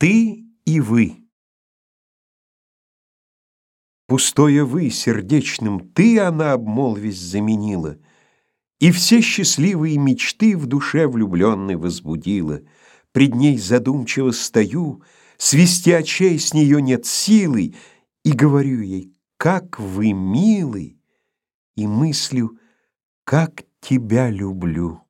Ты и вы. Пустое «вы» сердечным «ты» она обмолвись заменила, И все счастливые мечты в душе влюбленной возбудила. Пред ней задумчиво стою, Свести очей с нее нет силы, И говорю ей, как вы милы, И мыслю, как тебя люблю.